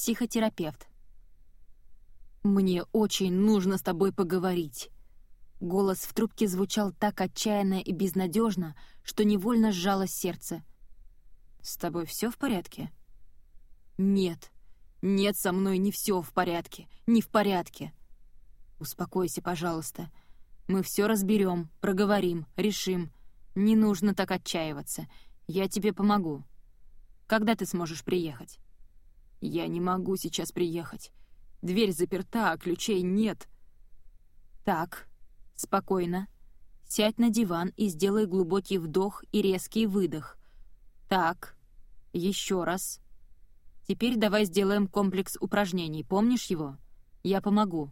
Психотерапевт. «Мне очень нужно с тобой поговорить». Голос в трубке звучал так отчаянно и безнадежно, что невольно сжалось сердце. «С тобой все в порядке?» «Нет. Нет, со мной не все в порядке. Не в порядке». «Успокойся, пожалуйста. Мы все разберем, проговорим, решим. Не нужно так отчаиваться. Я тебе помогу. Когда ты сможешь приехать?» «Я не могу сейчас приехать. Дверь заперта, а ключей нет». «Так, спокойно. Сядь на диван и сделай глубокий вдох и резкий выдох. Так, еще раз. Теперь давай сделаем комплекс упражнений. Помнишь его? Я помогу.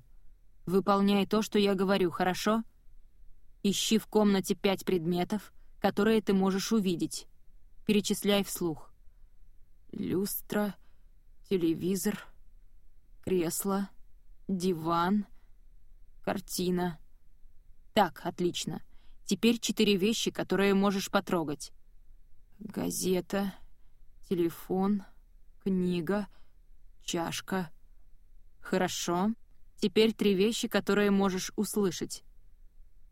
Выполняй то, что я говорю, хорошо? Ищи в комнате пять предметов, которые ты можешь увидеть. Перечисляй вслух. Люстра, телевизор, кресло, диван, картина. Так, отлично. Теперь четыре вещи, которые можешь потрогать. Газета, телефон, книга, чашка. Хорошо. Теперь три вещи, которые можешь услышать.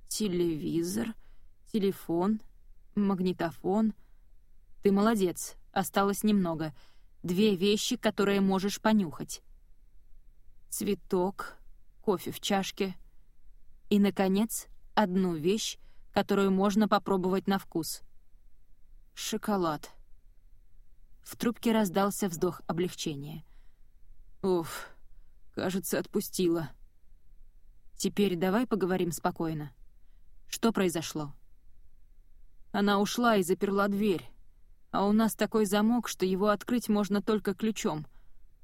Телевизор, телефон, магнитофон. Ты молодец, осталось немного. Две вещи, которые можешь понюхать. Цветок, кофе в чашке. И, наконец, одну вещь, которую можно попробовать на вкус. Шоколад. В трубке раздался вздох облегчения. Уф, кажется, отпустила. Теперь давай поговорим спокойно. Что произошло? Она ушла и заперла дверь. А у нас такой замок, что его открыть можно только ключом.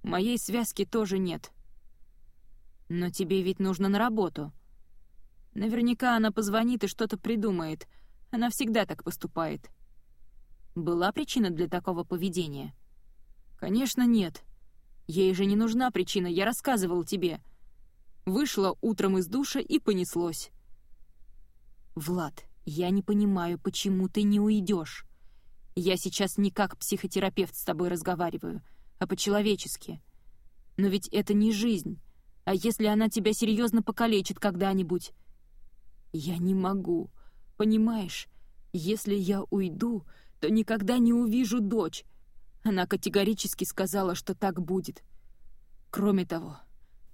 Моей связки тоже нет. Но тебе ведь нужно на работу. Наверняка она позвонит и что-то придумает. Она всегда так поступает. Была причина для такого поведения? Конечно, нет. Ей же не нужна причина, я рассказывал тебе. Вышла утром из душа и понеслось. Влад, я не понимаю, почему ты не уйдешь. Я сейчас не как психотерапевт с тобой разговариваю, а по-человечески. Но ведь это не жизнь. А если она тебя серьезно покалечит когда-нибудь? Я не могу. Понимаешь, если я уйду, то никогда не увижу дочь. Она категорически сказала, что так будет. Кроме того,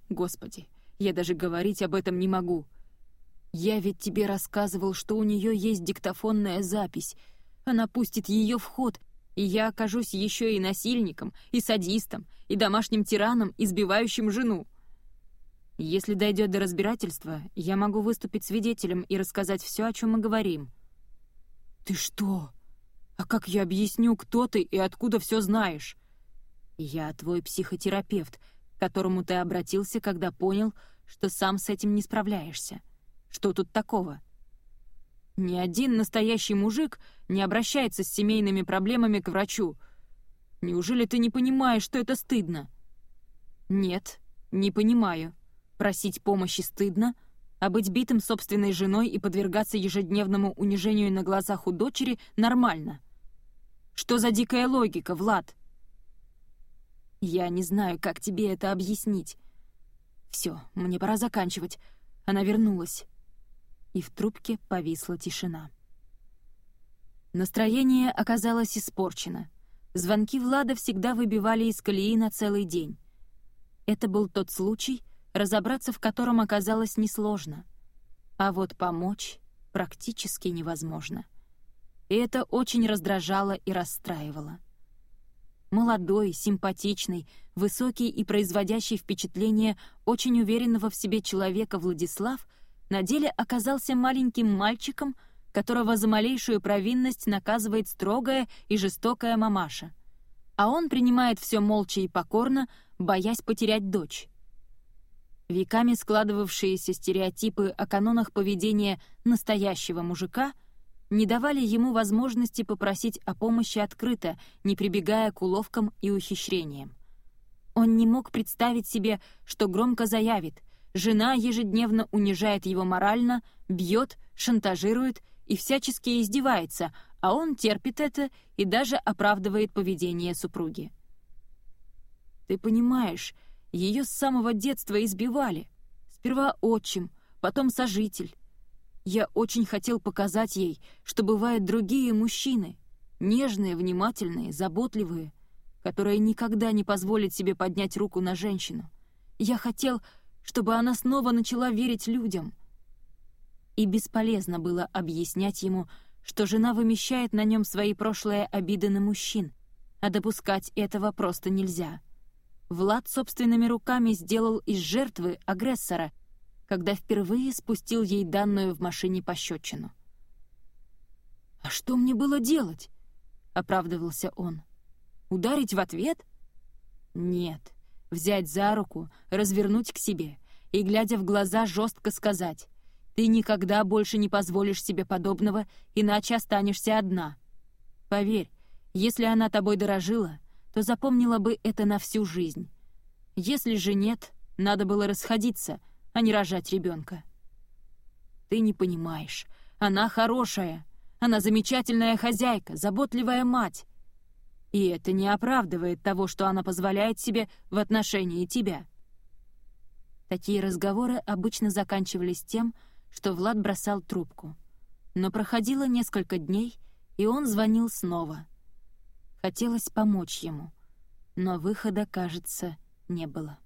господи, я даже говорить об этом не могу. Я ведь тебе рассказывал, что у нее есть диктофонная запись. Она пустит ее в ход, и я окажусь еще и насильником, и садистом, и домашним тираном, избивающим жену. Если дойдет до разбирательства, я могу выступить свидетелем и рассказать все, о чем мы говорим. Ты что? А как я объясню, кто ты и откуда все знаешь? Я твой психотерапевт, к которому ты обратился, когда понял, что сам с этим не справляешься. Что тут такого? Ни один настоящий мужик не обращается с семейными проблемами к врачу. Неужели ты не понимаешь, что это стыдно? Нет, не понимаю. Просить помощи стыдно — а быть битым собственной женой и подвергаться ежедневному унижению на глазах у дочери нормально. Что за дикая логика, Влад? Я не знаю, как тебе это объяснить. Все, мне пора заканчивать. Она вернулась. И в трубке повисла тишина. Настроение оказалось испорчено. Звонки Влада всегда выбивали из колеи на целый день. Это был тот случай, разобраться в котором оказалось несложно. А вот помочь практически невозможно — и это очень раздражало и расстраивало. Молодой, симпатичный, высокий и производящий впечатление очень уверенного в себе человека Владислав на деле оказался маленьким мальчиком, которого за малейшую провинность наказывает строгая и жестокая мамаша. А он принимает все молча и покорно, боясь потерять дочь. Веками складывавшиеся стереотипы о канонах поведения настоящего мужика — не давали ему возможности попросить о помощи открыто, не прибегая к уловкам и ухищрениям. Он не мог представить себе, что громко заявит «жена ежедневно унижает его морально, бьет, шантажирует и всячески издевается, а он терпит это и даже оправдывает поведение супруги». Ты понимаешь, ее с самого детства избивали. Сперва отчим, потом сожитель. Я очень хотел показать ей, что бывают другие мужчины, нежные, внимательные, заботливые, которые никогда не позволят себе поднять руку на женщину. Я хотел, чтобы она снова начала верить людям. И бесполезно было объяснять ему, что жена вымещает на нем свои прошлые обиды на мужчин, а допускать этого просто нельзя. Влад собственными руками сделал из жертвы агрессора, когда впервые спустил ей данную в машине пощечину. «А что мне было делать?» — оправдывался он. «Ударить в ответ?» «Нет. Взять за руку, развернуть к себе и, глядя в глаза, жестко сказать, «Ты никогда больше не позволишь себе подобного, иначе останешься одна. Поверь, если она тобой дорожила, то запомнила бы это на всю жизнь. Если же нет, надо было расходиться, а не рожать ребенка. Ты не понимаешь. Она хорошая. Она замечательная хозяйка, заботливая мать. И это не оправдывает того, что она позволяет себе в отношении тебя. Такие разговоры обычно заканчивались тем, что Влад бросал трубку. Но проходило несколько дней, и он звонил снова. Хотелось помочь ему, но выхода, кажется, не было.